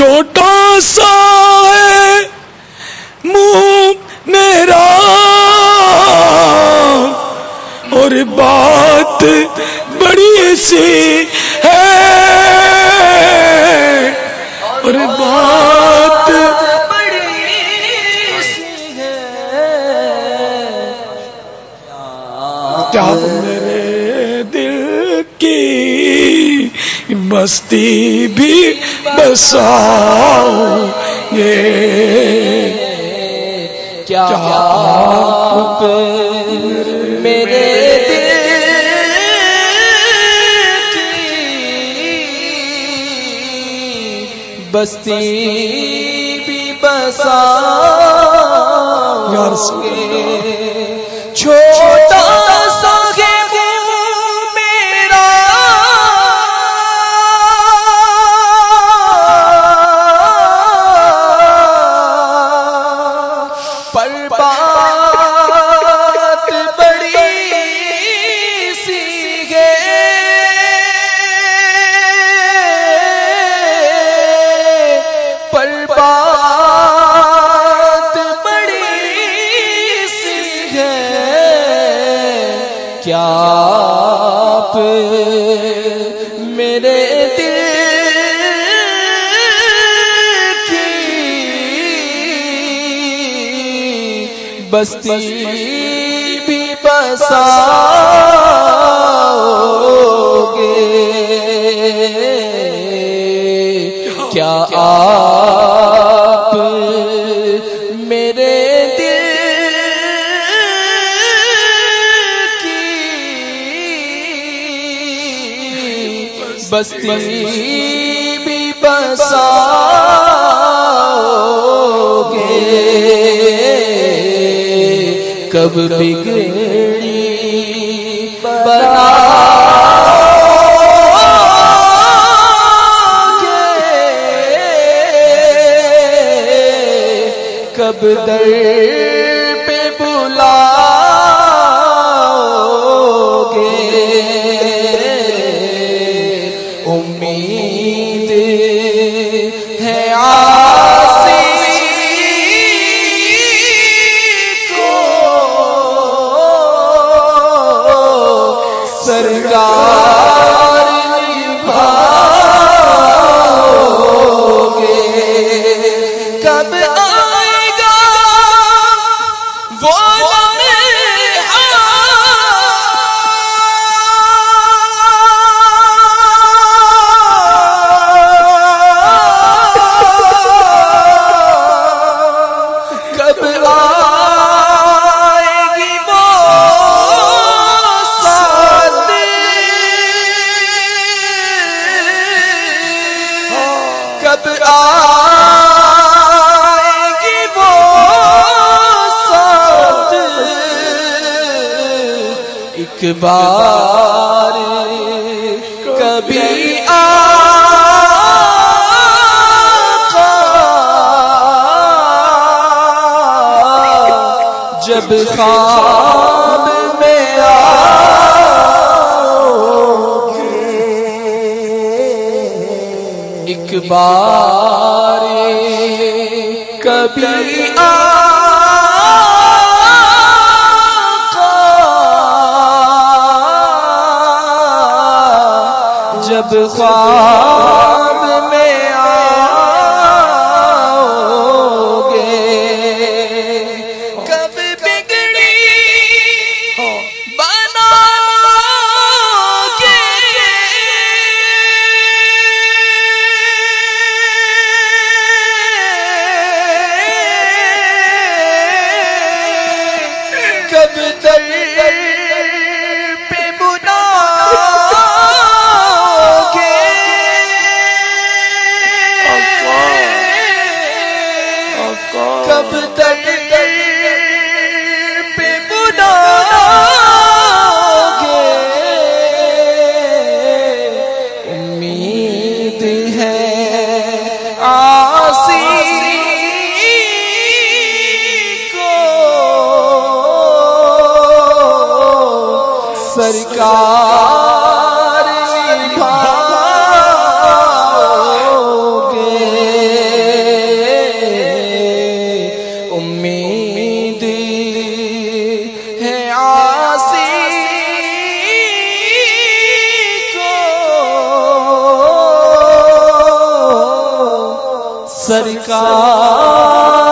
چھوٹا سا ہے۔ منہ میرا۔ اور بات بڑی سی ہے۔ اور بات کیا میرے بستی بھی بساؤ یہ کیا میرے دل کی بستی بھی بسا چھوٹا کیا آپ میرے دل کی بستی بھی بسا گے۔ کیا آپ بستی بھی بسا گے کب بگڑی بنا کب در سرکار بار کبھی آقا جب خواب ایک بار کبھی آقا جب خواب سرکار گے۔ امید ہے کو سرکار